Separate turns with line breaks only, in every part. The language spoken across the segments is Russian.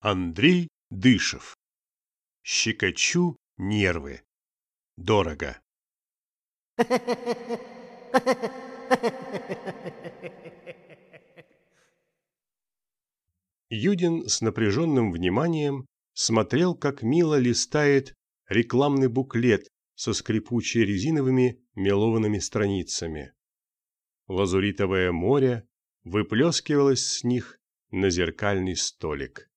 Андрей Дышев. Щекочу нервы. Дорого. Юдин с напряженным вниманием смотрел, как мило листает рекламный буклет со скрипучей резиновыми мелованными страницами. Лазуритовое море выплескивалось с них на зеркальный столик.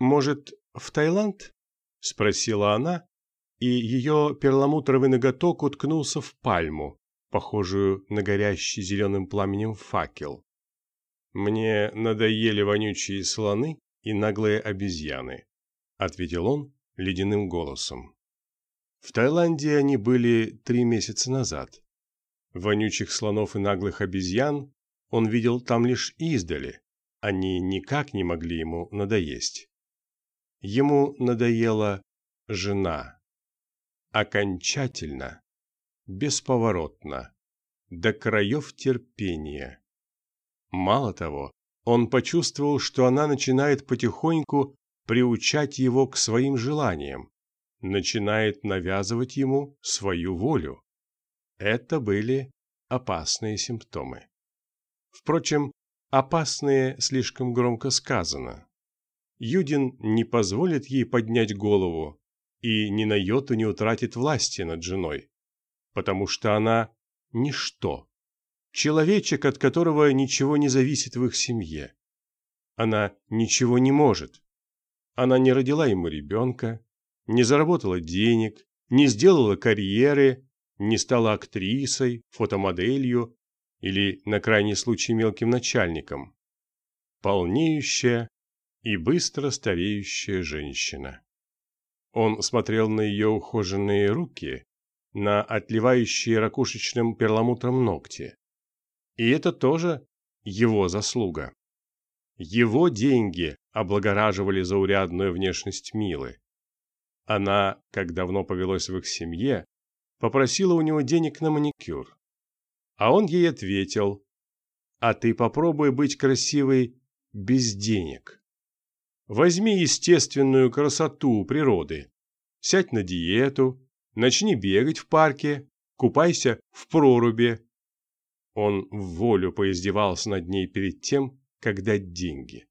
«Может, в Таиланд?» – спросила она, и ее перламутровый ноготок уткнулся в пальму, похожую на горящий зеленым пламенем факел. «Мне надоели вонючие слоны и наглые обезьяны», — ответил он ледяным голосом. В Таиланде они были три месяца назад. Вонючих слонов и наглых обезьян он видел там лишь издали, они никак не могли ему надоесть. Ему надоела жена. Окончательно, бесповоротно, до краев терпения. Мало того, он почувствовал, что она начинает потихоньку приучать его к своим желаниям, начинает навязывать ему свою волю. Это были опасные симптомы. Впрочем, опасные слишком громко сказано. Юдин не позволит ей поднять голову и ни на йоту не утратит власти над женой, потому что она – ничто, человечек, от которого ничего не зависит в их семье. Она ничего не может. Она не родила ему ребенка, не заработала денег, не сделала карьеры, не стала актрисой, фотомоделью или, на крайний случай, мелким начальником. Полнеющая, и быстро стареющая женщина. Он смотрел на ее ухоженные руки, на отливающие ракушечным перламутром ногти. И это тоже его заслуга. Его деньги облагораживали заурядную внешность Милы. Она, как давно повелось в их семье, попросила у него денег на маникюр. А он ей ответил, «А ты попробуй быть красивой без денег». Возьми естественную красоту природы. Сядь на диету, начни бегать в парке, купайся в проруби. Он в волю поиздевался над ней перед тем, как дать деньги.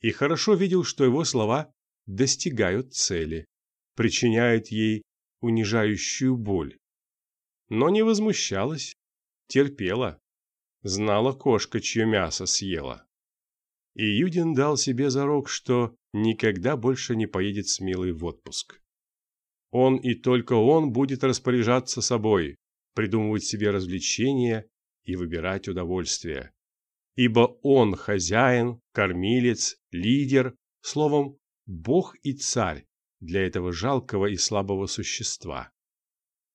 И хорошо видел, что его слова достигают цели, причиняют ей унижающую боль. Но не возмущалась, терпела, знала кошка, чье мясо съела и Юдин дал себе зарок, что никогда больше не поедет с Милой в отпуск. Он и только он будет распоряжаться собой, придумывать себе развлечения и выбирать удовольствия. Ибо он хозяин, кормилец, лидер, словом, бог и царь для этого жалкого и слабого существа.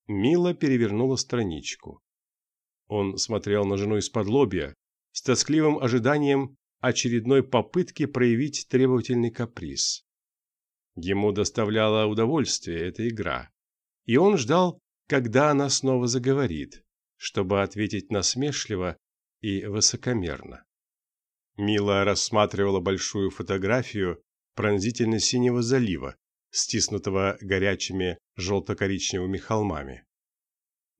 Мила перевернула страничку. Он смотрел на жену из-под лобья, с тоскливым ожиданием очередной попытки проявить требовательный каприз. Ему доставляла удовольствие эта игра, и он ждал, когда она снова заговорит, чтобы ответить насмешливо и высокомерно. Мила рассматривала большую фотографию пронзительно-синего залива, стиснутого горячими желто-коричневыми холмами.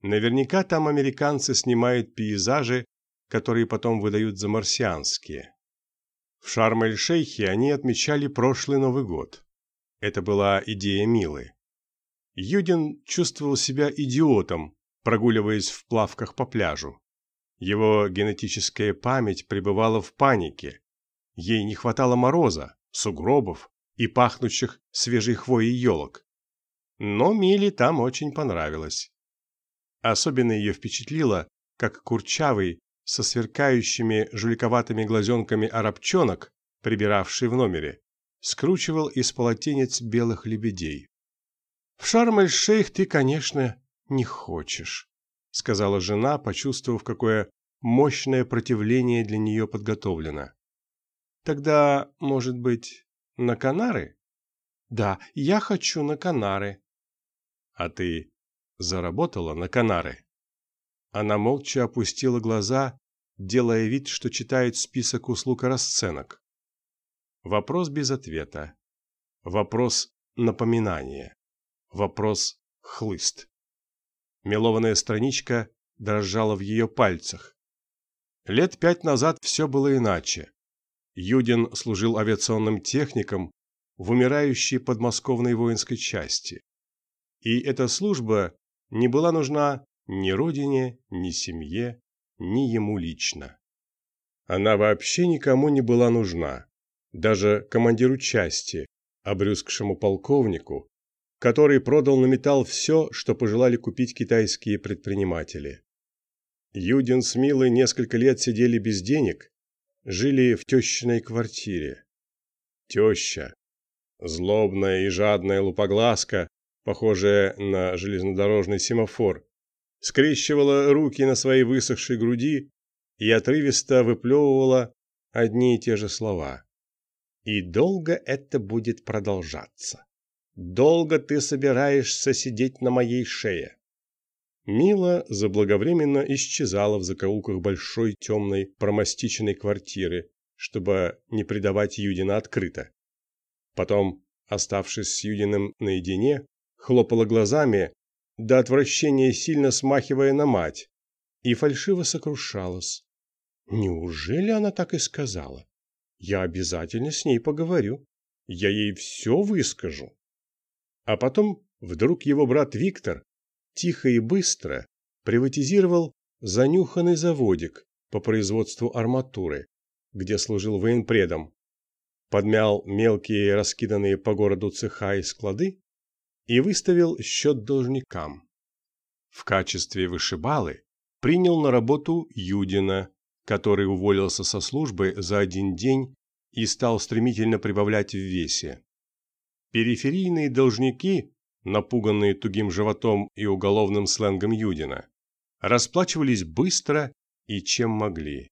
Наверняка там американцы снимают пейзажи, которые потом выдают за марсианские. В Шарм-эль-Шейхе они отмечали прошлый Новый год. Это была идея Милы. Юдин чувствовал себя идиотом, прогуливаясь в плавках по пляжу. Его генетическая память пребывала в панике. Ей не хватало мороза, сугробов и пахнущих свежей хвоей елок. Но Миле там очень понравилось. Особенно ее впечатлило, как Курчавый со сверкающими жуликоватыми глазенками арабчонок, прибиравший в номере, скручивал из полотенец белых лебедей. «В Шарм-эль-Шейх ты, конечно, не хочешь», — сказала жена, почувствовав, какое мощное противление для нее подготовлено. «Тогда, может быть, на Канары?» «Да, я хочу на Канары». «А ты заработала на Канары?» Она молча опустила глаза, делая вид, что читает список услуг и расценок. Вопрос без ответа. Вопрос напоминания. Вопрос хлыст. Мелованная страничка дрожала в ее пальцах. Лет пять назад все было иначе. Юдин служил авиационным техником в умирающей подмосковной воинской части. И эта служба не была нужна ни родине, ни семье, ни ему лично. Она вообще никому не была нужна, даже командиру части, обрюзгшему полковнику, который продал на металл все, что пожелали купить китайские предприниматели. Юдин с Милой несколько лет сидели без денег, жили в тещиной квартире. Теща, злобная и жадная лупоглазка, похожая на железнодорожный семафор, скрещивала руки на своей высохшей груди и отрывисто выплевывала одни и те же слова. «И долго это будет продолжаться? Долго ты собираешься сидеть на моей шее?» Мила заблаговременно исчезала в закоулках большой темной промастиченной квартиры, чтобы не предавать Юдина открыто. Потом, оставшись с Юдиным наедине, хлопала глазами, до отвращения сильно смахивая на мать, и фальшиво сокрушалась. Неужели она так и сказала? Я обязательно с ней поговорю. Я ей все выскажу. А потом вдруг его брат Виктор тихо и быстро приватизировал занюханный заводик по производству арматуры, где служил военпредом, подмял мелкие раскиданные по городу цеха и склады и выставил счет должникам. В качестве вышибалы принял на работу Юдина, который уволился со службы за один день и стал стремительно прибавлять в весе. Периферийные должники, напуганные тугим животом и уголовным сленгом Юдина, расплачивались быстро и чем могли.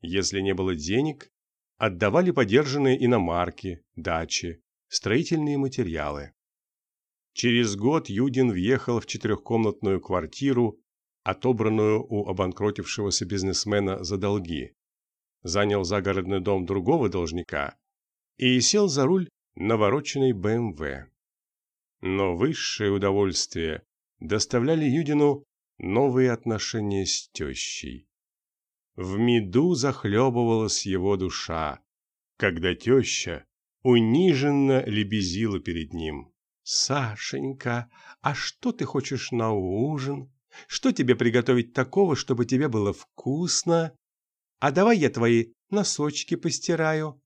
Если не было денег, отдавали подержанные иномарки, дачи, строительные материалы. Через год Юдин въехал в четырехкомнатную квартиру, отобранную у обанкротившегося бизнесмена за долги, занял загородный дом другого должника и сел за руль навороченной БМВ. Но высшее удовольствие доставляли Юдину новые отношения с тещей. В меду захлебывалась его душа, когда теща униженно лебезила перед ним. «Сашенька, а что ты хочешь на ужин? Что тебе приготовить такого, чтобы тебе было вкусно? А давай я твои носочки постираю».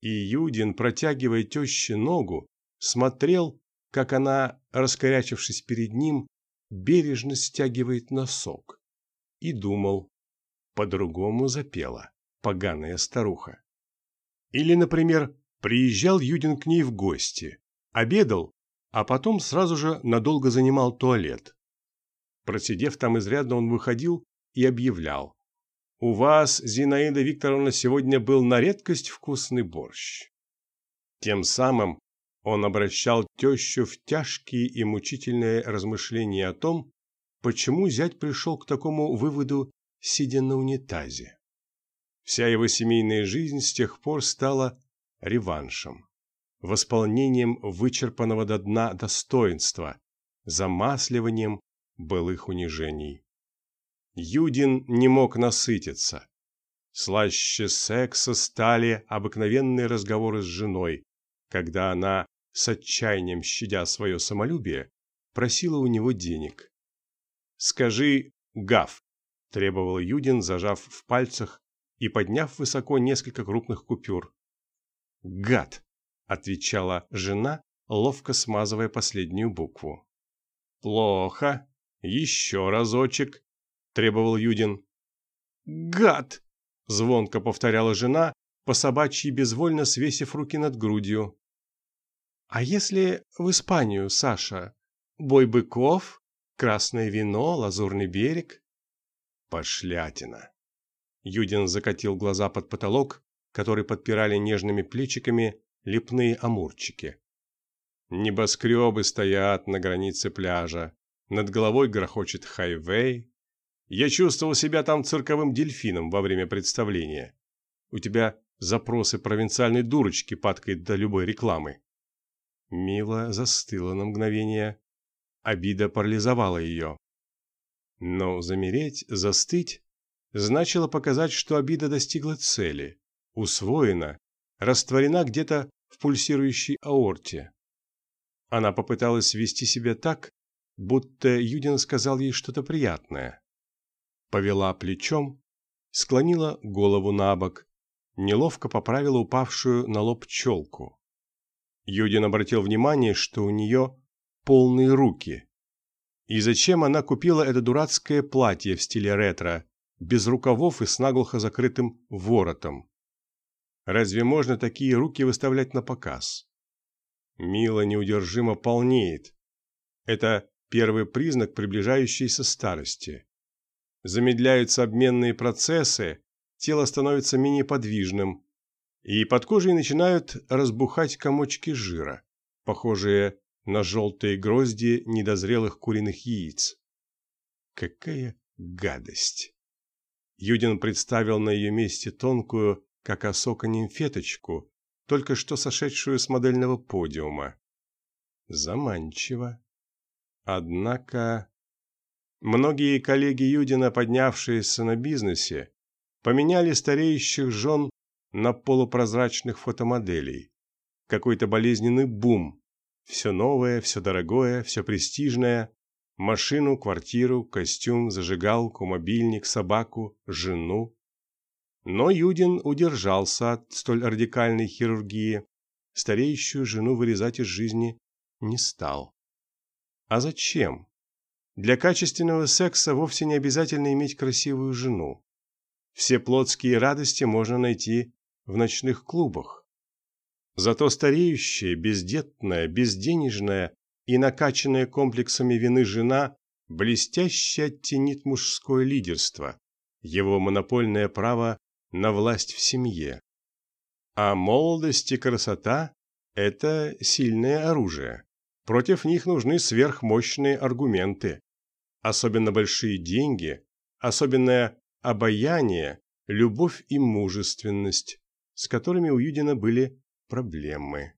И Юдин, протягивая теще ногу, смотрел, как она, раскорячившись перед ним, бережно стягивает носок. И думал, по-другому запела поганая старуха. Или, например, приезжал Юдин к ней в гости, обедал, а потом сразу же надолго занимал туалет. Просидев там изрядно, он выходил и объявлял. «У вас, Зинаида Викторовна, сегодня был на редкость вкусный борщ». Тем самым он обращал тещу в тяжкие и мучительные размышления о том, почему зять пришел к такому выводу, сидя на унитазе. Вся его семейная жизнь с тех пор стала реваншем восполнением вычерпанного до дна достоинства, замасливанием былых унижений. Юдин не мог насытиться. Слаще секса стали обыкновенные разговоры с женой, когда она, с отчаянием щадя свое самолюбие, просила у него денег. «Скажи, гав», – требовал Юдин, зажав в пальцах и подняв высоко несколько крупных купюр. «Гад!» Отвечала жена, ловко смазывая последнюю букву. Плохо. Еще разочек, требовал Юдин. Гад, звонко повторяла жена, по собачьи безвольно свесив руки над грудью. А если в Испанию, Саша? Бой быков, красное вино, лазурный берег? Пошлятина. Юдин закатил глаза под потолок, который подпирали нежными плечиками лепные амурчики. Небоскребы стоят на границе пляжа, над головой грохочет хайвей. Я чувствовал себя там цирковым дельфином во время представления. У тебя запросы провинциальной дурочки, падкой до любой рекламы. Мила застыла на мгновение. Обида парализовала ее. Но замереть, застыть, значило показать, что обида достигла цели, усвоена, растворена где-то в пульсирующей аорте. Она попыталась вести себя так, будто Юдин сказал ей что-то приятное. Повела плечом, склонила голову на бок, неловко поправила упавшую на лоб челку. Юдин обратил внимание, что у нее полные руки. И зачем она купила это дурацкое платье в стиле ретро, без рукавов и с наглухо закрытым воротом? Разве можно такие руки выставлять на показ? Мила неудержимо полнеет. Это первый признак приближающейся старости. Замедляются обменные процессы, тело становится менее подвижным, и под кожей начинают разбухать комочки жира, похожие на желтые грозди недозрелых куриных яиц. Какая гадость! Юдин представил на ее месте тонкую, как осока нимфеточку, только что сошедшую с модельного подиума. Заманчиво. Однако... Многие коллеги Юдина, поднявшиеся на бизнесе, поменяли стареющих жен на полупрозрачных фотомоделей. Какой-то болезненный бум. Все новое, все дорогое, все престижное. Машину, квартиру, костюм, зажигалку, мобильник, собаку, жену. Но Юдин удержался от столь радикальной хирургии. Стареющую жену вырезать из жизни не стал. А зачем? Для качественного секса вовсе не обязательно иметь красивую жену. Все плотские радости можно найти в ночных клубах. Зато стареющая, бездетная, безденежная и накачанная комплексами вины жена блестяще оттенит мужское лидерство, его монопольное право на власть в семье. А молодость и красота – это сильное оружие. Против них нужны сверхмощные аргументы. Особенно большие деньги, особенное обаяние, любовь и мужественность, с которыми у Юдина были проблемы.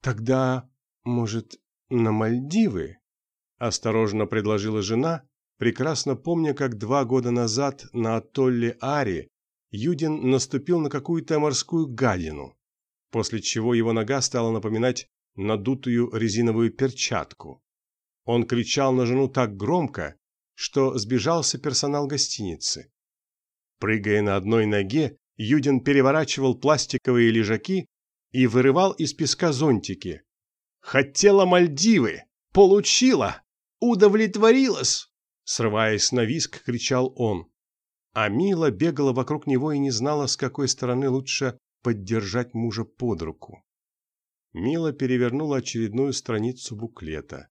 «Тогда, может, на Мальдивы?» – осторожно предложила жена, прекрасно помня, как два года назад на атолле Ари Юдин наступил на какую-то морскую гадину, после чего его нога стала напоминать надутую резиновую перчатку. Он кричал на жену так громко, что сбежался персонал гостиницы. Прыгая на одной ноге, Юдин переворачивал пластиковые лежаки и вырывал из песка зонтики. «Хотела Мальдивы! Получила! Удовлетворилась!» Срываясь на виск, кричал он. А Мила бегала вокруг него и не знала, с какой стороны лучше поддержать мужа под руку. Мила перевернула очередную страницу буклета.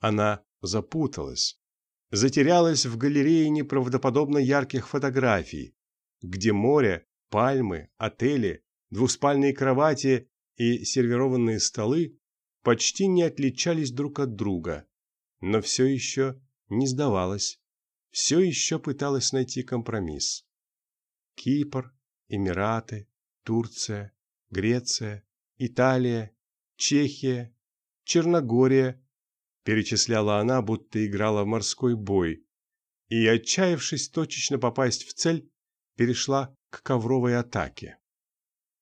Она запуталась, затерялась в галерее неправдоподобно ярких фотографий, где море, пальмы, отели, двуспальные кровати и сервированные столы почти не отличались друг от друга, но все еще не сдавалась все еще пыталась найти компромисс. Кипр, Эмираты, Турция, Греция, Италия, Чехия, Черногория, перечисляла она, будто играла в морской бой, и, отчаявшись точечно попасть в цель, перешла к ковровой атаке.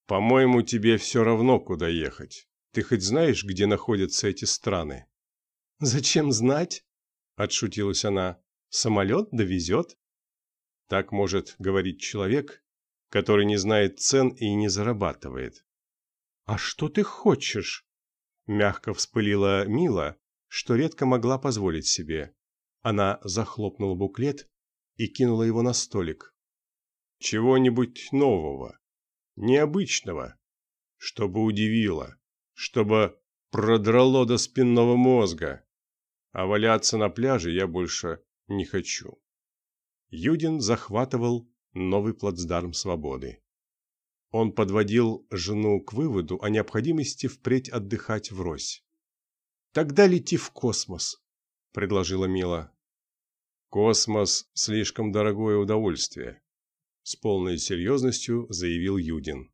«По-моему, тебе все равно, куда ехать. Ты хоть знаешь, где находятся эти страны?» «Зачем знать?» – отшутилась она. Самолет довезет. Так может говорить человек, который не знает цен и не зарабатывает. «А что ты хочешь?» Мягко вспылила Мила, что редко могла позволить себе. Она захлопнула буклет и кинула его на столик. «Чего-нибудь нового, необычного, чтобы удивило, чтобы продрало до спинного мозга. А валяться на пляже я больше не хочу. Юдин захватывал новый плацдарм свободы. Он подводил жену к выводу о необходимости впредь отдыхать врозь. «Тогда лети в космос», – предложила Мила. «Космос – слишком дорогое удовольствие. с полной серьезностью заявил Юдин.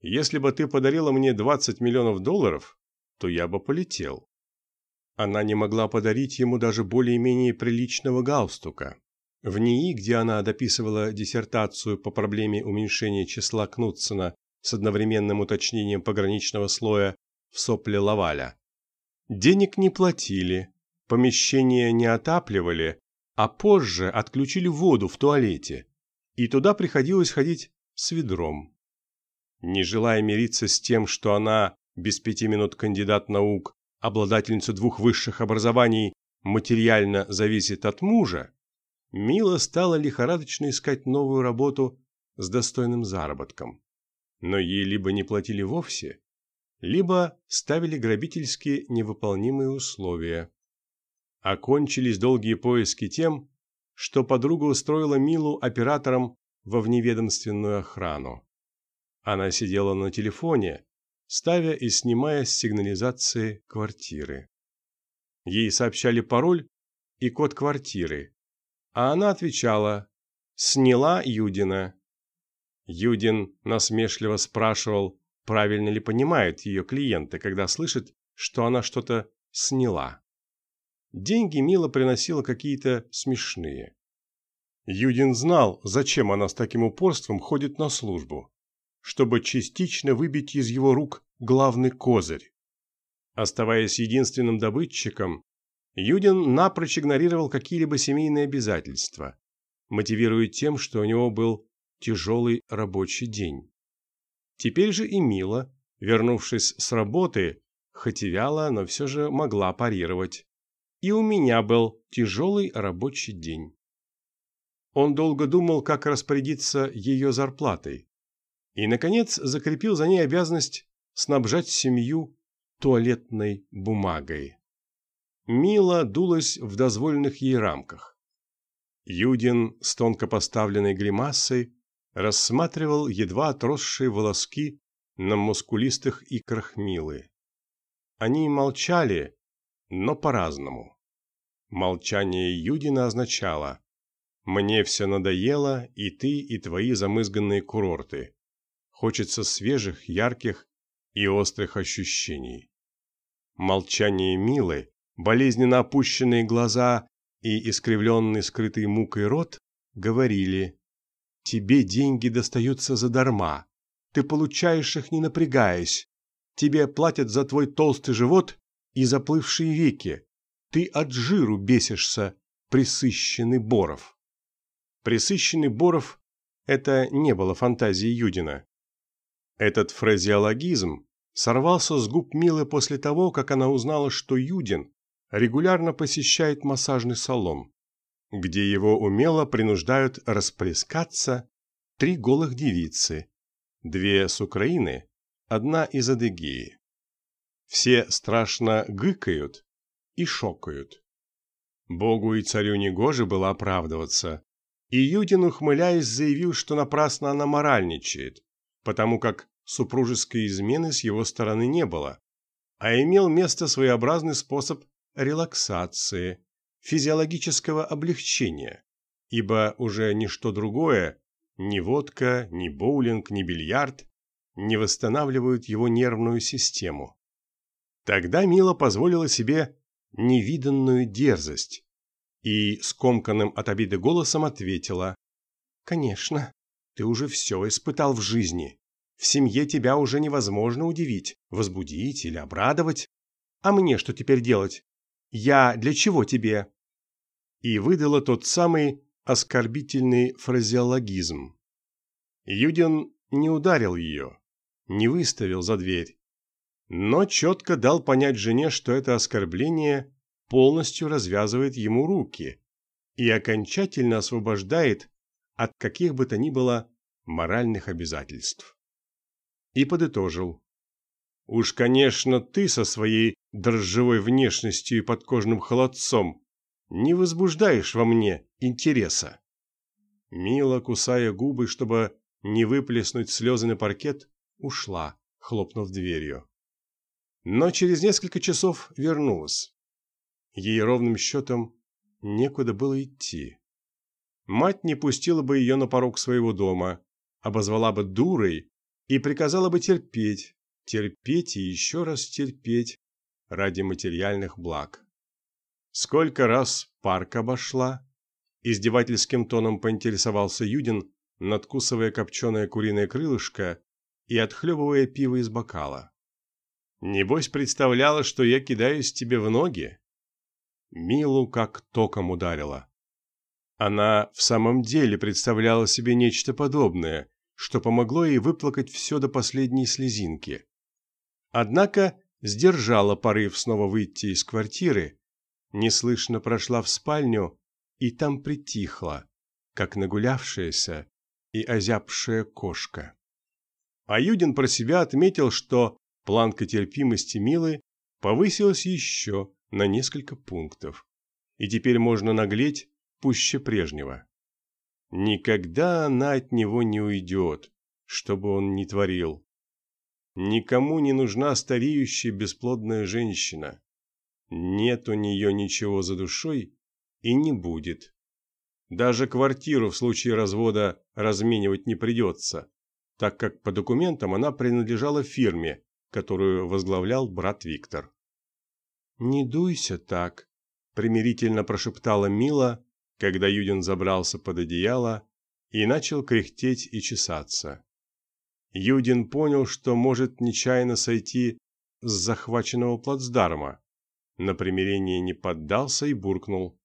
Если бы ты подарила мне 20 миллионов долларов, то я бы полетел. Она не могла подарить ему даже более-менее приличного галстука. В НИИ, где она дописывала диссертацию по проблеме уменьшения числа Кнутсона с одновременным уточнением пограничного слоя в сопле Лаваля, денег не платили, помещения не отапливали, а позже отключили воду в туалете, и туда приходилось ходить с ведром. Не желая мириться с тем, что она, без пяти минут кандидат наук, обладательница двух высших образований, материально зависит от мужа, Мила стала лихорадочно искать новую работу с достойным заработком. Но ей либо не платили вовсе, либо ставили грабительские невыполнимые условия. Окончились долгие поиски тем, что подруга устроила Милу оператором во вневедомственную охрану. Она сидела на телефоне, ставя и снимая с сигнализации квартиры. Ей сообщали пароль и код квартиры, а она отвечала «Сняла Юдина». Юдин насмешливо спрашивал, правильно ли понимают ее клиенты, когда слышат, что она что-то сняла. Деньги Мила приносила какие-то смешные. Юдин знал, зачем она с таким упорством ходит на службу чтобы частично выбить из его рук главный козырь. Оставаясь единственным добытчиком, Юдин напрочь игнорировал какие-либо семейные обязательства, мотивируя тем, что у него был тяжелый рабочий день. Теперь же и Мила, вернувшись с работы, хоть и вяло, но все же могла парировать. И у меня был тяжелый рабочий день. Он долго думал, как распорядиться ее зарплатой и, наконец, закрепил за ней обязанность снабжать семью туалетной бумагой. Мила дулась в дозволенных ей рамках. Юдин с тонко поставленной гримасой рассматривал едва отросшие волоски на мускулистых икрах Милы. Они молчали, но по-разному. Молчание Юдина означало «Мне все надоело, и ты, и твои замызганные курорты. Хочется свежих, ярких и острых ощущений. Молчание Милы, болезненно опущенные глаза и искривленный скрытый мукой рот говорили «Тебе деньги достаются задарма, ты получаешь их не напрягаясь, тебе платят за твой толстый живот и заплывшие веки, ты от жиру бесишься, присыщенный Боров». Присыщенный Боров – это не было фантазией Юдина. Этот фразеологизм сорвался с губ Милы после того, как она узнала, что Юдин регулярно посещает массажный салон, где его умело принуждают расплескаться три голых девицы, две с Украины, одна из Адыгеи. Все страшно гыкают и шокают. Богу и царю негоже было оправдываться, и Юдин, ухмыляясь, заявил, что напрасно она моральничает, потому как супружеской измены с его стороны не было, а имел место своеобразный способ релаксации, физиологического облегчения, ибо уже ничто другое, ни водка, ни боулинг, ни бильярд не восстанавливают его нервную систему. Тогда Мила позволила себе невиданную дерзость и скомканным от обиды голосом ответила «Конечно, ты уже все испытал в жизни. В семье тебя уже невозможно удивить, возбудить или обрадовать. А мне что теперь делать? Я для чего тебе?» И выдала тот самый оскорбительный фразеологизм. Юдин не ударил ее, не выставил за дверь, но четко дал понять жене, что это оскорбление полностью развязывает ему руки и окончательно освобождает от каких бы то ни было моральных обязательств и подытожил. «Уж, конечно, ты со своей дрожжевой внешностью и подкожным холодцом не возбуждаешь во мне интереса». Мила, кусая губы, чтобы не выплеснуть слезы на паркет, ушла, хлопнув дверью. Но через несколько часов вернулась. Ей ровным счетом некуда было идти. Мать не пустила бы ее на порог своего дома, обозвала бы дурой и приказала бы терпеть, терпеть и еще раз терпеть ради материальных благ. Сколько раз парк обошла? Издевательским тоном поинтересовался Юдин, надкусывая копченое куриное крылышко и отхлебывая пиво из бокала. Небось представляла, что я кидаюсь тебе в ноги? Милу как током ударила. Она в самом деле представляла себе нечто подобное, что помогло ей выплакать все до последней слезинки. Однако сдержала порыв снова выйти из квартиры, неслышно прошла в спальню и там притихла, как нагулявшаяся и озябшая кошка. А Юдин про себя отметил, что планка терпимости Милы повысилась еще на несколько пунктов, и теперь можно наглеть пуще прежнего. Никогда она от него не уйдет, что бы он ни творил. Никому не нужна стареющая бесплодная женщина. Нет у нее ничего за душой и не будет. Даже квартиру в случае развода разменивать не придется, так как по документам она принадлежала фирме, которую возглавлял брат Виктор. «Не дуйся так», – примирительно прошептала Мила, когда Юдин забрался под одеяло и начал кряхтеть и чесаться. Юдин понял, что может нечаянно сойти с захваченного плацдарма. На примирение не поддался и буркнул.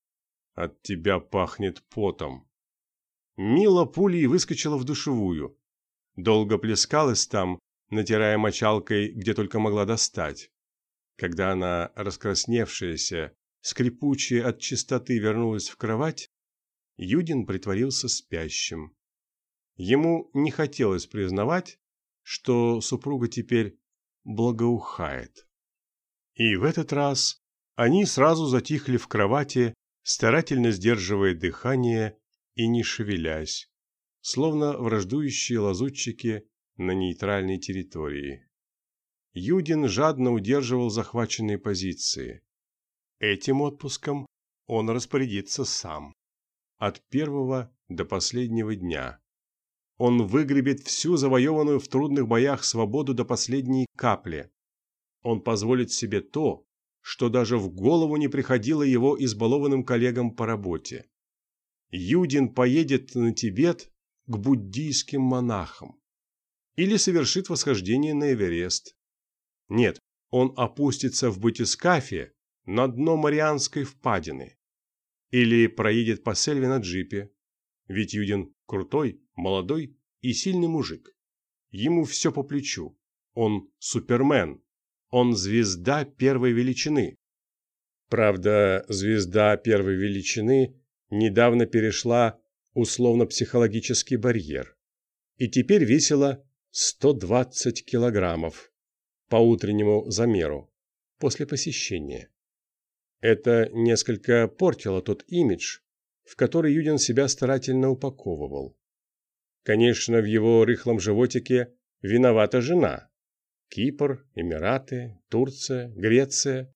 «От тебя пахнет потом». Мила пулей выскочила в душевую. Долго плескалась там, натирая мочалкой, где только могла достать. Когда она, раскрасневшаяся, скрипучая от чистоты, вернулась в кровать, Юдин притворился спящим. Ему не хотелось признавать, что супруга теперь благоухает. И в этот раз они сразу затихли в кровати, старательно сдерживая дыхание и не шевелясь, словно враждующие лазутчики на нейтральной территории. Юдин жадно удерживал захваченные позиции. Этим отпуском он распорядится сам. От первого до последнего дня. Он выгребет всю завоеванную в трудных боях свободу до последней капли. Он позволит себе то, что даже в голову не приходило его избалованным коллегам по работе. Юдин поедет на Тибет к буддийским монахам или совершит восхождение на Эверест, нет, он опустится в батискафе на дно Марианской впадины. Или проедет по сельве на джипе. Ведь Юдин крутой, молодой и сильный мужик. Ему все по плечу. Он супермен. Он звезда первой величины. Правда, звезда первой величины недавно перешла условно-психологический барьер. И теперь весила 120 килограммов по утреннему замеру после посещения. Это несколько портило тот имидж, в который Юдин себя старательно упаковывал. Конечно, в его рыхлом животике виновата жена. Кипр, Эмираты, Турция, Греция.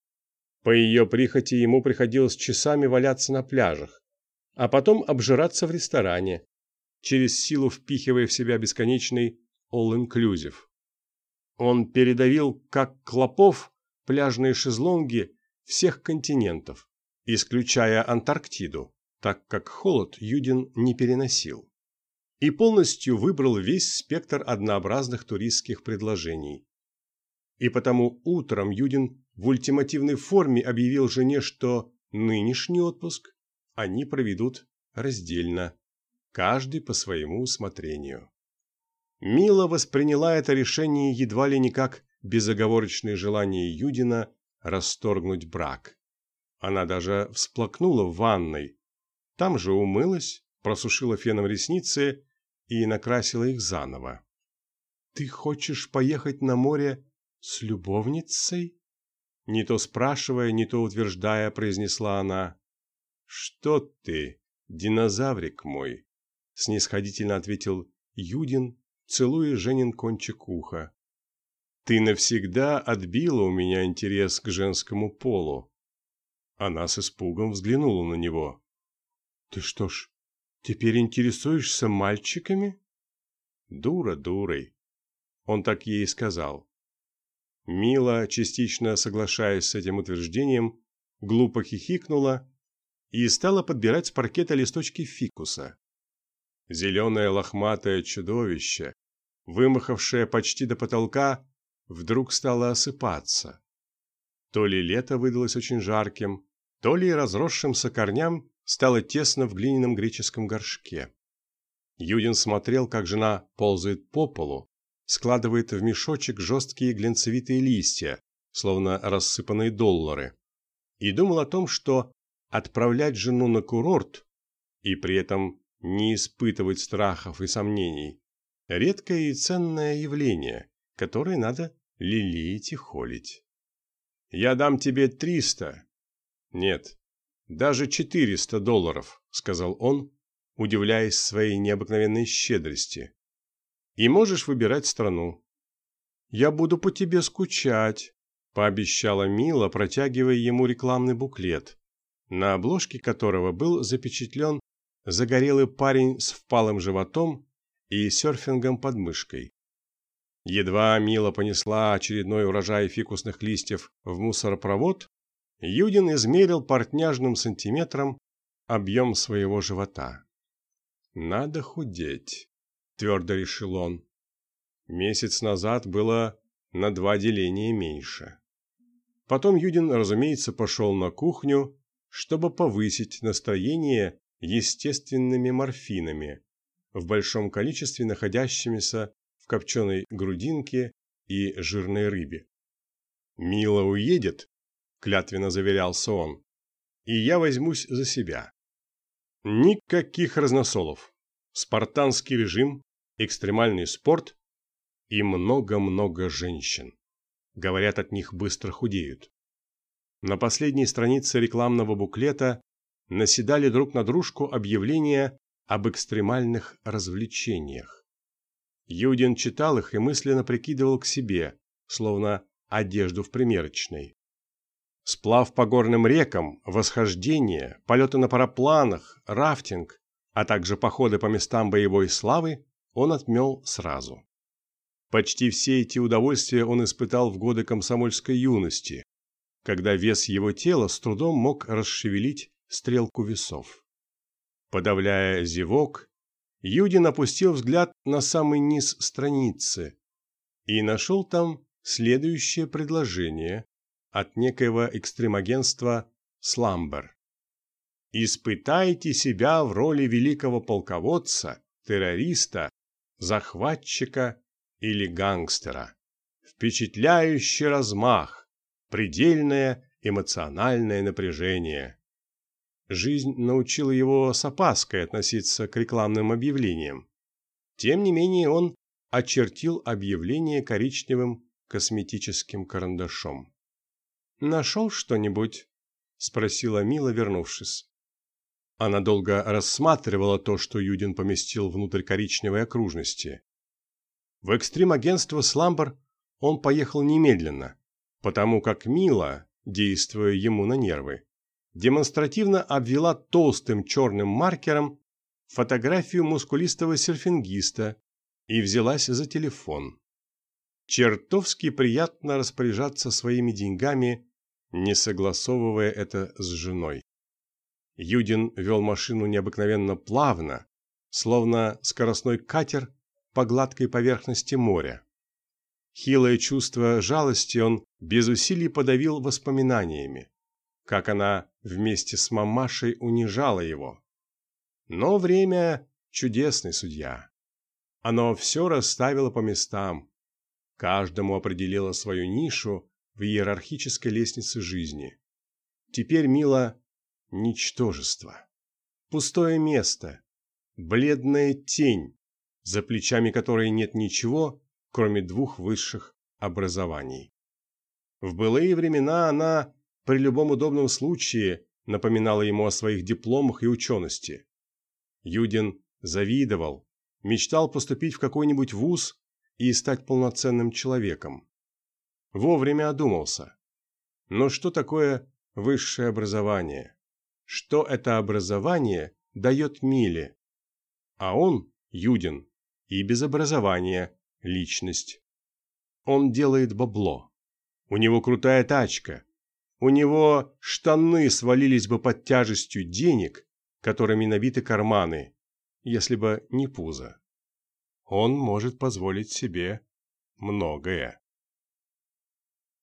По ее прихоти ему приходилось часами валяться на пляжах, а потом обжираться в ресторане, через силу впихивая в себя бесконечный all-inclusive. Он передавил, как клопов, пляжные шезлонги всех континентов, исключая Антарктиду, так как холод Юдин не переносил. И полностью выбрал весь спектр однообразных туристских предложений. И потому утром Юдин в ультимативной форме объявил жене, что нынешний отпуск они проведут раздельно, каждый по своему усмотрению. Мила восприняла это решение едва ли не как безоговорочное желание Юдина расторгнуть брак. Она даже всплакнула в ванной. Там же умылась, просушила феном ресницы и накрасила их заново. «Ты хочешь поехать на море с любовницей?» Не то спрашивая, не то утверждая, произнесла она. «Что ты, динозаврик мой?» снисходительно ответил Юдин целуя Женин кончик уха. «Ты навсегда отбила у меня интерес к женскому полу». Она с испугом взглянула на него. «Ты что ж, Теперь интересуешься мальчиками? Дура дурой. Он так ей сказал. Мила, частично соглашаясь с этим утверждением, глупо хихикнула и стала подбирать с паркета листочки фикуса. Зеленое лохматое чудовище, вымахавшее почти до потолка, вдруг стало осыпаться. То ли лето выдалось очень жарким, то ли разросшимся корням стало тесно в глиняном греческом горшке. Юдин смотрел, как жена ползает по полу, складывает в мешочек жесткие глинцевитые листья, словно рассыпанные доллары, и думал о том, что отправлять жену на курорт и при этом не испытывать страхов и сомнений – редкое и ценное явление, которое надо лелеять и холить. «Я дам тебе триста». «Нет, даже четыреста долларов», – сказал он, удивляясь своей необыкновенной щедрости. «И можешь выбирать страну». «Я буду по тебе скучать», – пообещала Мила, протягивая ему рекламный буклет, на обложке которого был запечатлен загорелый парень с впалым животом и серфингом под мышкой. Едва Мила понесла очередной урожай фикусных листьев в мусоропровод, Юдин измерил портняжным сантиметром объем своего живота. «Надо худеть», – твердо решил он. Месяц назад было на два деления меньше. Потом Юдин, разумеется, пошел на кухню, чтобы повысить настроение естественными морфинами, в большом количестве находящимися в копченой грудинке и жирной рыбе. «Мила уедет», – клятвенно заверялся он, – «и я возьмусь за себя». Никаких разносолов. Спартанский режим, экстремальный спорт и много-много женщин. Говорят, от них быстро худеют. На последней странице рекламного буклета наседали друг на дружку объявления об экстремальных развлечениях. Юдин читал их и мысленно прикидывал к себе, словно одежду в примерочной. Сплав по горным рекам, восхождение, полеты на парапланах, рафтинг, а также походы по местам боевой славы он отмел сразу. Почти все эти удовольствия он испытал в годы комсомольской юности, когда вес его тела с трудом мог расшевелить стрелку весов. Подавляя зевок, Юдин опустил взгляд на самый низ страницы и нашел там следующее предложение от некоего экстремагентства «Сламбер». «Испытайте себя в роли великого полководца, террориста, захватчика или гангстера. Впечатляющий размах, предельное эмоциональное напряжение. Жизнь научила его с опаской относиться к рекламным объявлениям. Тем не менее он очертил объявление коричневым косметическим карандашом. «Нашел что-нибудь?» – спросила Мила, вернувшись. Она долго рассматривала то, что Юдин поместил внутрь коричневой окружности. В экстрим-агентство «Сламбер» он поехал немедленно, потому как Мила, действуя ему на нервы, демонстративно обвела толстым черным маркером фотографию мускулистого серфингиста и взялась за телефон. Чертовски приятно распоряжаться своими деньгами, не согласовывая это с женой. Юдин вел машину необыкновенно плавно, словно скоростной катер по гладкой поверхности моря. Хилое чувство жалости он без усилий подавил воспоминаниями как она вместе с мамашей унижала его. Но время – чудесный судья. Оно все расставило по местам, каждому определило свою нишу в иерархической лестнице жизни. Теперь Мила – ничтожество, пустое место, бледная тень, за плечами которой нет ничего, кроме двух высших образований. В былые времена она при любом удобном случае напоминала ему о своих дипломах и учености. Юдин завидовал, мечтал поступить в какой-нибудь вуз и стать полноценным человеком. Вовремя одумался. Но что такое высшее образование? Что это образование дает Миле? А он, Юдин, и без образования личность. Он делает бабло. У него крутая тачка. У него штаны свалились бы под тяжестью денег, которыми набиты карманы, если бы не пузо. Он может позволить себе многое.